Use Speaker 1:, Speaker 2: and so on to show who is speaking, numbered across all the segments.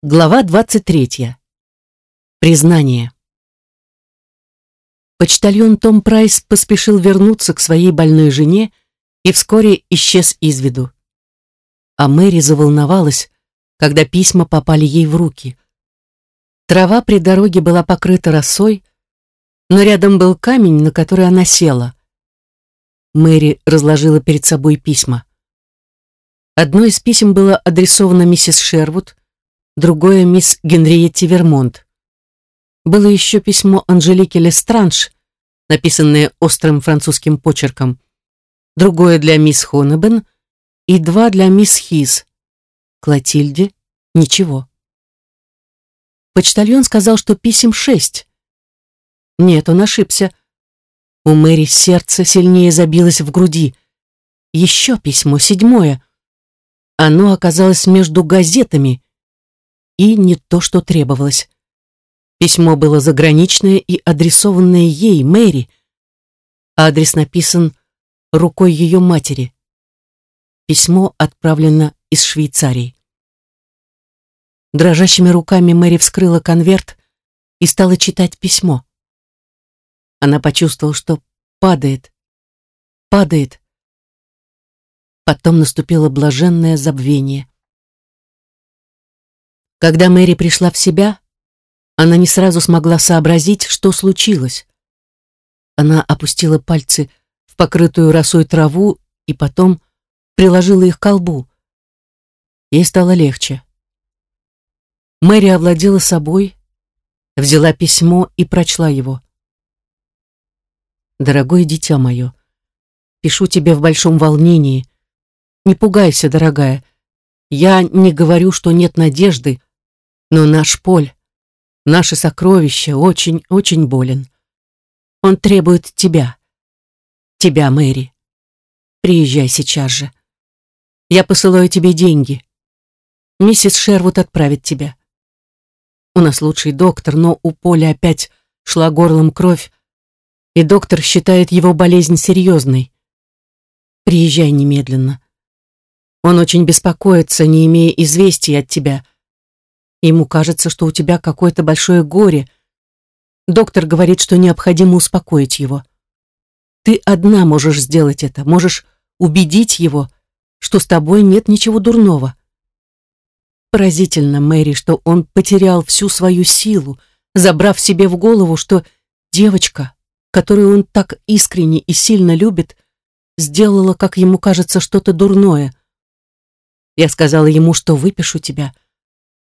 Speaker 1: Глава 23. Признание. Почтальон Том Прайс поспешил вернуться к своей больной жене и вскоре исчез из виду. А Мэри заволновалась, когда письма попали ей в руки. Трава при дороге была покрыта росой, но рядом был камень, на который она села. Мэри разложила перед собой письма. Одно из писем было адресовано миссис Шервуд, другое мисс Генриетти Вермонт. Было еще письмо Анжелики Лестранж, написанное острым французским почерком, другое для мисс Хонебен и два для мисс Хиз. Клотильде ничего. Почтальон сказал, что писем шесть. Нет, он ошибся. У Мэри сердце сильнее забилось в груди. Еще письмо, седьмое. Оно оказалось между газетами, и не то, что требовалось. Письмо было заграничное и адресованное ей, Мэри. Адрес написан рукой ее матери. Письмо отправлено из Швейцарии. Дрожащими руками Мэри вскрыла конверт и стала читать письмо. Она почувствовала, что падает, падает. Потом наступило блаженное забвение. Когда Мэри пришла в себя, она не сразу смогла сообразить, что случилось. Она опустила пальцы в покрытую росой траву и потом приложила их к колбу. Ей стало легче. Мэри овладела собой, взяла письмо и прочла его. «Дорогое дитя мое, пишу тебе в большом волнении. Не пугайся, дорогая. Я не говорю, что нет надежды, но наш Поль, наше сокровище, очень-очень болен. Он требует тебя. Тебя, Мэри. Приезжай сейчас же. Я посылаю тебе деньги. Миссис Шервуд отправит тебя. У нас лучший доктор, но у Поля опять шла горлом кровь, и доктор считает его болезнь серьезной. Приезжай немедленно. Он очень беспокоится, не имея известий от тебя, — Ему кажется, что у тебя какое-то большое горе. Доктор говорит, что необходимо успокоить его. Ты одна можешь сделать это, можешь убедить его, что с тобой нет ничего дурного. Поразительно, Мэри, что он потерял всю свою силу, забрав себе в голову, что девочка, которую он так искренне и сильно любит, сделала, как ему кажется, что-то дурное. Я сказала ему, что выпишу тебя —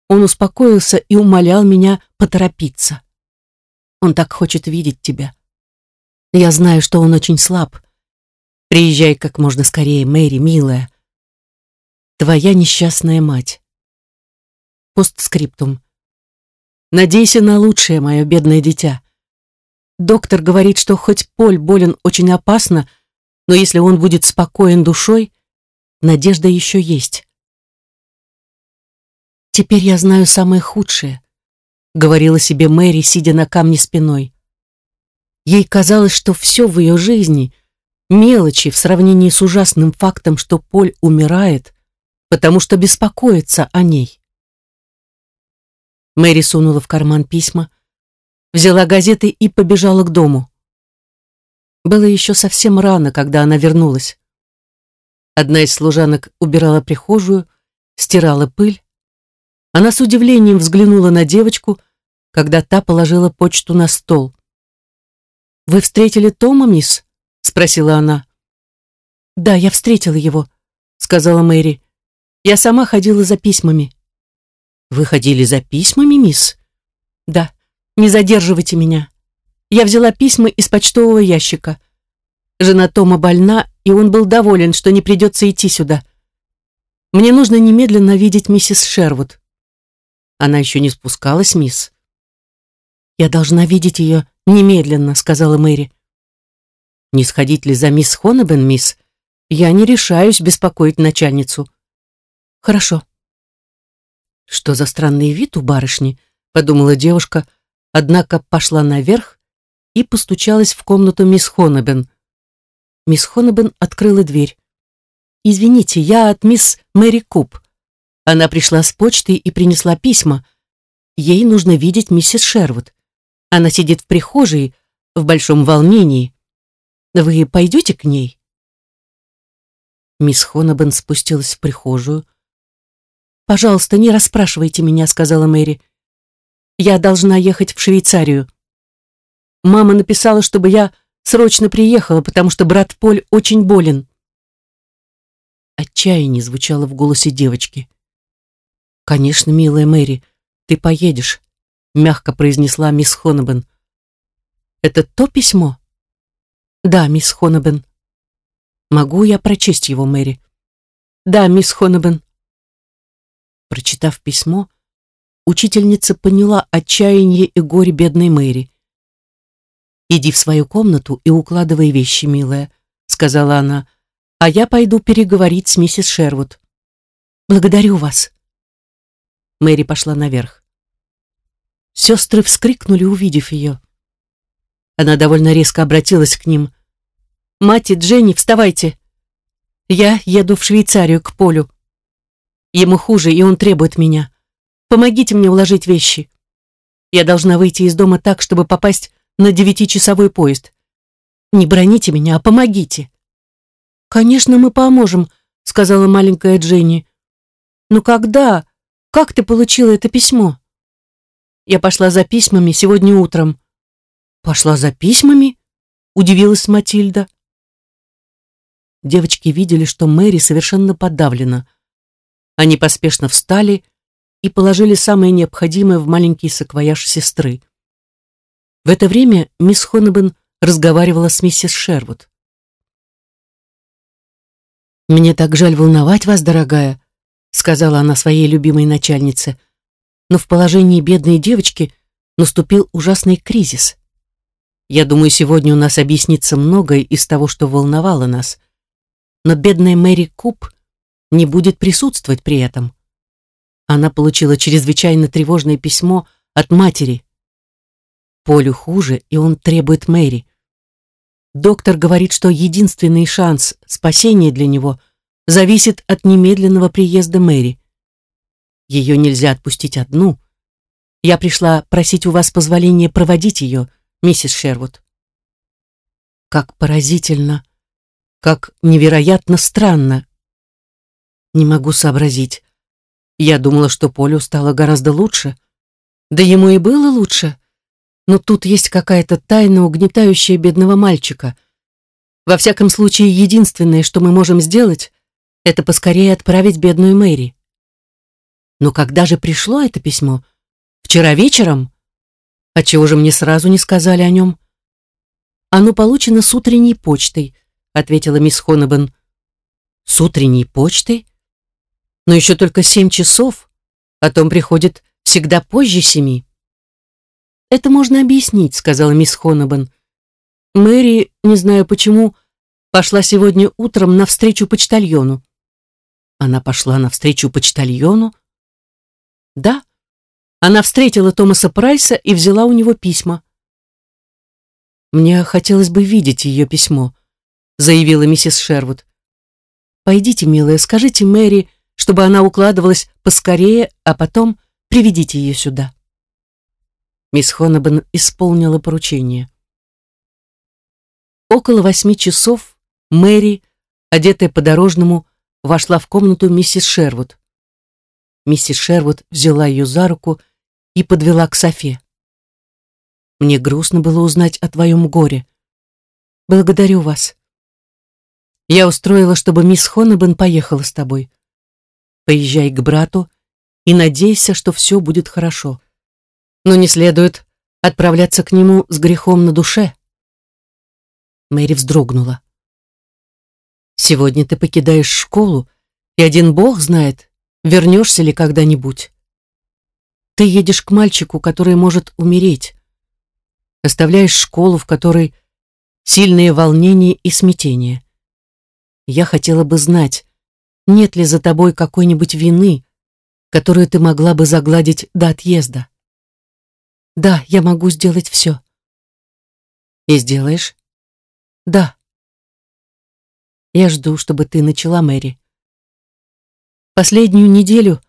Speaker 1: он успокоился и умолял меня поторопиться. Он так хочет видеть тебя. Я знаю, что он очень слаб. Приезжай как можно скорее, Мэри, милая. Твоя несчастная мать. Постскриптум. Надейся на лучшее, мое бедное дитя. Доктор говорит, что хоть Поль болен очень опасно, но если он будет спокоен душой, надежда еще есть. «Теперь я знаю самое худшее», — говорила себе Мэри, сидя на камне спиной. Ей казалось, что все в ее жизни — мелочи в сравнении с ужасным фактом, что Поль умирает, потому что беспокоится о ней. Мэри сунула в карман письма, взяла газеты и побежала к дому. Было еще совсем рано, когда она вернулась. Одна из служанок убирала прихожую, стирала пыль, она с удивлением взглянула на девочку, когда та положила почту на стол. «Вы встретили Тома, мисс?» — спросила она. «Да, я встретила его», — сказала Мэри. «Я сама ходила за письмами». «Вы ходили за письмами, мисс?» «Да, не задерживайте меня. Я взяла письма из почтового ящика. Жена Тома больна, и он был доволен, что не придется идти сюда. Мне нужно немедленно видеть миссис Шервуд». Она еще не спускалась, мисс. «Я должна видеть ее немедленно», — сказала Мэри. «Не сходить ли за мисс Хонебен, мисс? Я не решаюсь беспокоить начальницу». «Хорошо». «Что за странный вид у барышни?» — подумала девушка, однако пошла наверх и постучалась в комнату мисс Хонебен. Мисс Хонебен открыла дверь. «Извините, я от мисс Мэри Куб. Она пришла с почты и принесла письма. Ей нужно видеть миссис Шервуд. Она сидит в прихожей в большом волнении. Вы пойдете к ней?» Мисс Хонобен спустилась в прихожую. «Пожалуйста, не расспрашивайте меня», — сказала Мэри. «Я должна ехать в Швейцарию. Мама написала, чтобы я срочно приехала, потому что брат Поль очень болен». Отчаяние звучало в голосе девочки. «Конечно, милая Мэри, ты поедешь», — мягко произнесла мисс Хонобен. «Это то письмо?» «Да, мисс Хонобен». «Могу я прочесть его, Мэри?» «Да, мисс Хонобен». Прочитав письмо, учительница поняла отчаяние и горе бедной Мэри. «Иди в свою комнату и укладывай вещи, милая», — сказала она, «а я пойду переговорить с миссис Шервуд». «Благодарю вас». Мэри пошла наверх. Сестры вскрикнули, увидев ее. Она довольно резко обратилась к ним. «Мать и Дженни, вставайте! Я еду в Швейцарию к Полю. Ему хуже, и он требует меня. Помогите мне уложить вещи. Я должна выйти из дома так, чтобы попасть на девятичасовой поезд. Не броните меня, а помогите. Конечно, мы поможем, сказала маленькая Дженни. Но когда? Как ты получила это письмо? Я пошла за письмами сегодня утром. Пошла за письмами? Удивилась Матильда. Девочки видели, что Мэри совершенно подавлена. Они поспешно встали и положили самое необходимое в маленький саквояж сестры. В это время мисс Хонебен разговаривала с миссис Шервуд. «Мне так жаль волновать вас, дорогая», сказала она своей любимой начальнице, но в положении бедной девочки наступил ужасный кризис. Я думаю, сегодня у нас объяснится многое из того, что волновало нас. Но бедная Мэри Куб не будет присутствовать при этом. Она получила чрезвычайно тревожное письмо от матери, Полю хуже, и он требует Мэри. Доктор говорит, что единственный шанс спасения для него зависит от немедленного приезда Мэри. Ее нельзя отпустить одну. Я пришла просить у вас позволения проводить ее, миссис Шервуд. Как поразительно, как невероятно странно. Не могу сообразить. Я думала, что Полю стало гораздо лучше. Да ему и было лучше но тут есть какая-то тайна, угнетающая бедного мальчика. Во всяком случае, единственное, что мы можем сделать, это поскорее отправить бедную Мэри. Но когда же пришло это письмо? Вчера вечером? Отчего же мне сразу не сказали о нем? Оно получено с утренней почтой, ответила мисс Хонебен. С утренней почтой? Но еще только семь часов, а том приходит всегда позже семи. «Это можно объяснить», — сказала мисс Хонобан. «Мэри, не знаю почему, пошла сегодня утром навстречу почтальону». Она пошла навстречу почтальону? Да, она встретила Томаса Прайса и взяла у него письма. «Мне хотелось бы видеть ее письмо», — заявила миссис Шервуд. «Пойдите, милая, скажите Мэри, чтобы она укладывалась поскорее, а потом приведите ее сюда». Мисс Хонобен исполнила поручение. Около восьми часов Мэри, одетая по-дорожному, вошла в комнату миссис Шервуд. Миссис Шервуд взяла ее за руку и подвела к Софе. «Мне грустно было узнать о твоем горе. Благодарю вас. Я устроила, чтобы мисс Хонобен поехала с тобой. Поезжай к брату и надейся, что все будет хорошо но не следует отправляться к нему с грехом на душе. Мэри вздрогнула. Сегодня ты покидаешь школу, и один бог знает, вернешься ли когда-нибудь. Ты едешь к мальчику, который может умереть. Оставляешь школу, в которой сильные волнения и смятение. Я хотела бы знать, нет ли за тобой какой-нибудь вины, которую ты могла бы загладить до отъезда. Да, я могу сделать все. И сделаешь? Да. Я жду, чтобы ты начала, Мэри. Последнюю неделю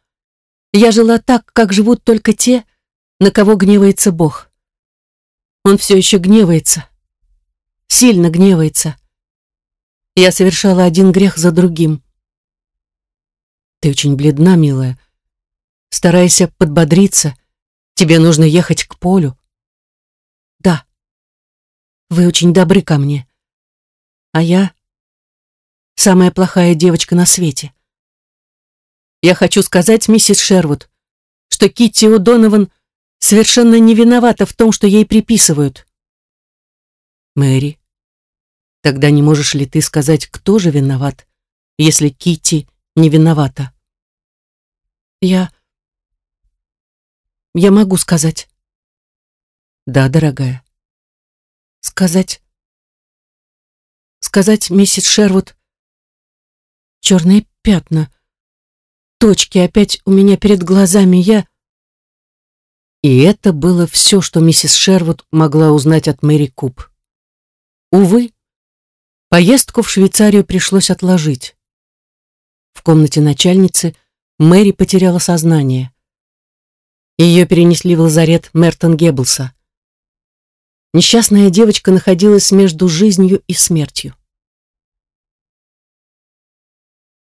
Speaker 1: Я жила так, как живут только те, на кого гневается Бог. Он все еще гневается. Сильно гневается. Я совершала один грех за другим. Ты очень бледна, милая. Старайся подбодриться. Тебе нужно ехать к полю. Да. Вы очень добры ко мне. А я самая плохая девочка на свете. Я хочу сказать, миссис Шервуд, что Китти О'Донован совершенно не виновата в том, что ей приписывают. Мэри, тогда не можешь ли ты сказать, кто же виноват, если Китти не виновата? Я... Я могу сказать. Да, дорогая. Сказать... Сказать, миссис Шервуд, черные пятна, точки опять у меня перед глазами, я... И это было все, что миссис Шервуд могла узнать от Мэри Куб. Увы, поездку в Швейцарию пришлось отложить. В комнате начальницы Мэри потеряла сознание. Ее перенесли в лазарет Мертон Геббелса. Несчастная девочка находилась между жизнью и смертью.